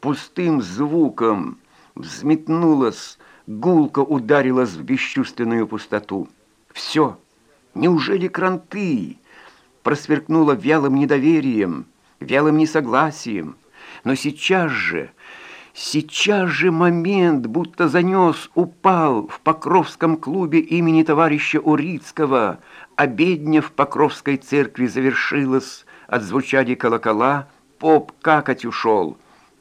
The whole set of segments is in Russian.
пустым звуком взметнулась, гулко ударилась в бесчувственную пустоту. Все, неужели кранты? Просверкнуло вялым недоверием, вялым несогласием. Но сейчас же, сейчас же момент, будто занес, упал в Покровском клубе имени товарища Урицкого. Обедня в Покровской церкви завершилась, отзвучали колокола, поп какать ушел.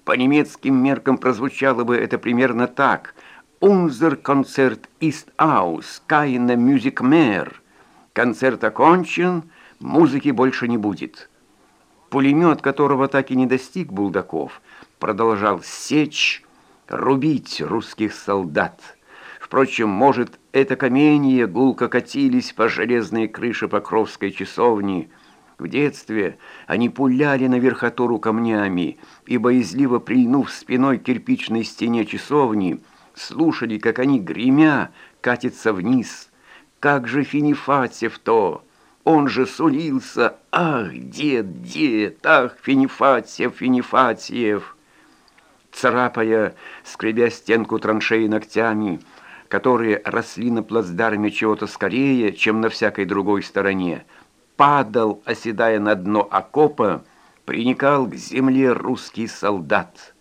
По немецким меркам прозвучало бы это примерно так. «Unser Konzert ist aus, keine Musik mehr». Концерт окончен, музыки больше не будет. Пулемет, которого так и не достиг Булдаков, продолжал сечь, рубить русских солдат. Впрочем, может, это каменья гулко катились по железной крыше Покровской часовни. В детстве они пуляли на верхотуру камнями и, боязливо прильнув спиной к кирпичной стене часовни, слушали, как они, гремя, катятся вниз. Как же Финифатьев то! Он же сулился! Ах, дед, дед! Ах, Финифатьев, Финифатьев! Царапая, скребя стенку траншеи ногтями, которые росли на плацдарме чего-то скорее, чем на всякой другой стороне, падал, оседая на дно окопа, приникал к земле русский солдат.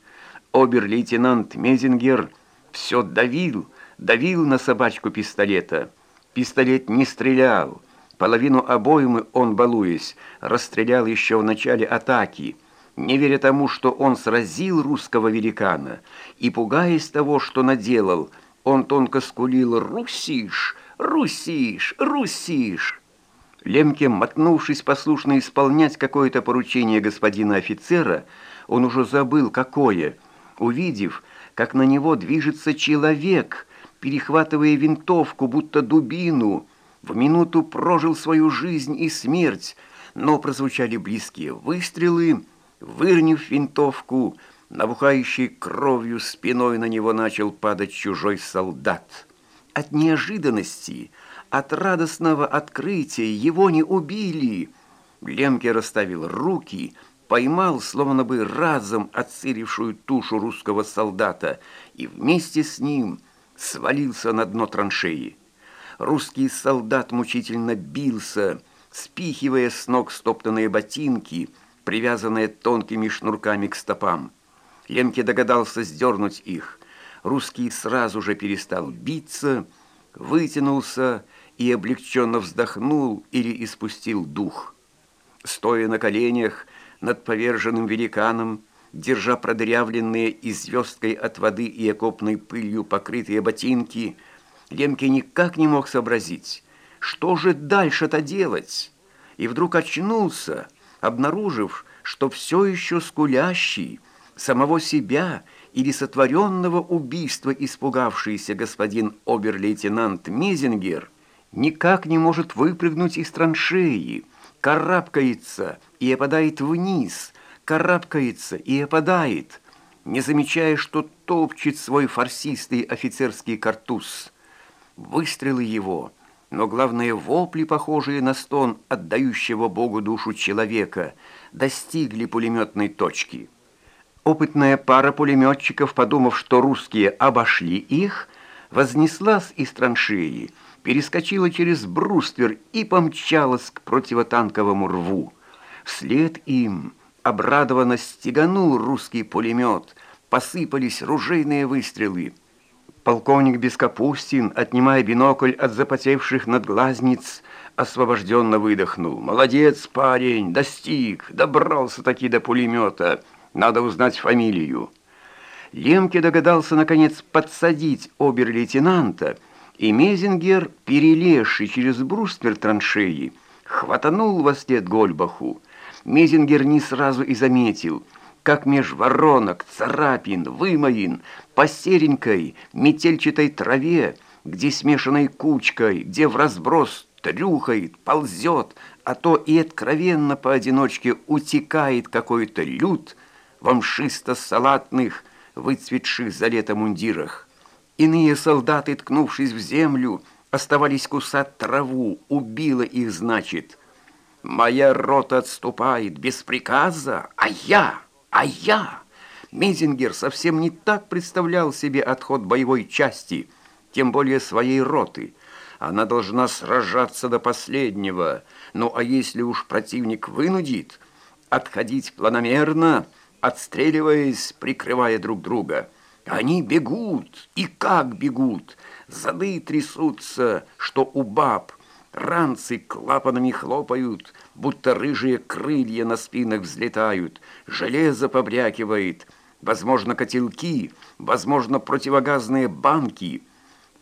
Обер-лейтенант Мезингер все давил, давил на собачку пистолета. Пистолет не стрелял, Половину обоймы он, балуясь, расстрелял еще в начале атаки, не веря тому, что он сразил русского великана, и, пугаясь того, что наделал, он тонко скулил «Русиш! Русиш! Русиш!» Лемке, мотнувшись послушно исполнять какое-то поручение господина офицера, он уже забыл, какое, увидев, как на него движется человек, перехватывая винтовку, будто дубину, в минуту прожил свою жизнь и смерть, но прозвучали близкие выстрелы, вырнив винтовку, набухающей кровью спиной на него начал падать чужой солдат. От неожиданности, от радостного открытия его не убили. Лемке расставил руки, поймал, словно бы разом отсырившую тушу русского солдата и вместе с ним свалился на дно траншеи. Русский солдат мучительно бился, спихивая с ног стоптанные ботинки, привязанные тонкими шнурками к стопам. Ленке догадался сдернуть их. Русский сразу же перестал биться, вытянулся и облегченно вздохнул или испустил дух. Стоя на коленях над поверженным великаном, держа продырявленные и звездкой от воды и окопной пылью покрытые ботинки, Лемке никак не мог сообразить, что же дальше-то делать, и вдруг очнулся, обнаружив, что все еще скулящий, самого себя или сотворенного убийства испугавшийся господин обер-лейтенант Мезингер никак не может выпрыгнуть из траншеи, карабкается и опадает вниз, карабкается и опадает, не замечая, что топчет свой фарсистый офицерский картуз выстрелы его, но главное вопли, похожие на стон отдающего Богу душу человека, достигли пулеметной точки. Опытная пара пулеметчиков, подумав, что русские обошли их, вознеслась из траншеи, перескочила через бруствер и помчалась к противотанковому рву. Вслед им обрадованно стеганул русский пулемет, посыпались ружейные выстрелы – Полковник Бескапустин, отнимая бинокль от запотевших надглазниц, освобожденно выдохнул. «Молодец, парень, достиг, добрался-таки до пулемета. Надо узнать фамилию». Лемке догадался, наконец, подсадить обер-лейтенанта, и Мезингер, перелезший через бруствер траншеи, хватанул во след Гольбаху. Мезингер не сразу и заметил – как меж воронок, царапин, вымоин, по серенькой, метельчатой траве, где смешанной кучкой, где в разброс трюхает, ползет, а то и откровенно поодиночке утекает какой-то люд в амшисто-салатных, выцветших за лето мундирах. Иные солдаты, ткнувшись в землю, оставались кусать траву, убила их, значит. Моя рота отступает без приказа, а я... А я, Мезингер совсем не так представлял себе отход боевой части, тем более своей роты. Она должна сражаться до последнего. Ну а если уж противник вынудит, отходить планомерно, отстреливаясь, прикрывая друг друга. Они бегут, и как бегут! Зады трясутся, что у баб. Ранцы клапанами хлопают, будто рыжие крылья на спинах взлетают. Железо побрякивает, возможно, котелки, возможно, противогазные банки.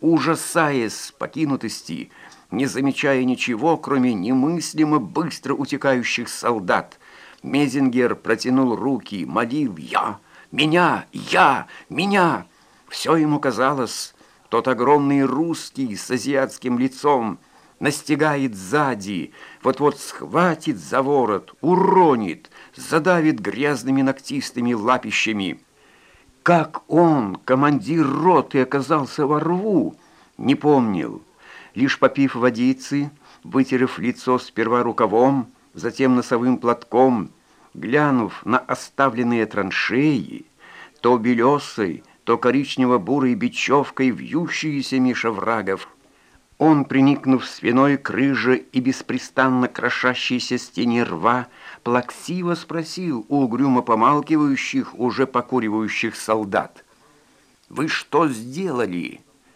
Ужасаясь покинутости, не замечая ничего, кроме немыслимо быстро утекающих солдат, Мезингер протянул руки, молил «Я! Меня! Я! Меня!» Все ему казалось, тот огромный русский с азиатским лицом настигает сзади, вот-вот схватит за ворот, уронит, задавит грязными ногтистыми лапищами. Как он, командир роты, оказался во рву, не помнил. Лишь попив водицы, вытерев лицо сперва рукавом, затем носовым платком, глянув на оставленные траншеи, то белесой, то коричнево-бурой бечевкой вьющиеся меж оврагов, он, приникнув свиной к рыже и беспрестанно крошащейся стене рва, плаксиво спросил у угрюмо помалкивающих, уже покуривающих солдат. «Вы что сделали?»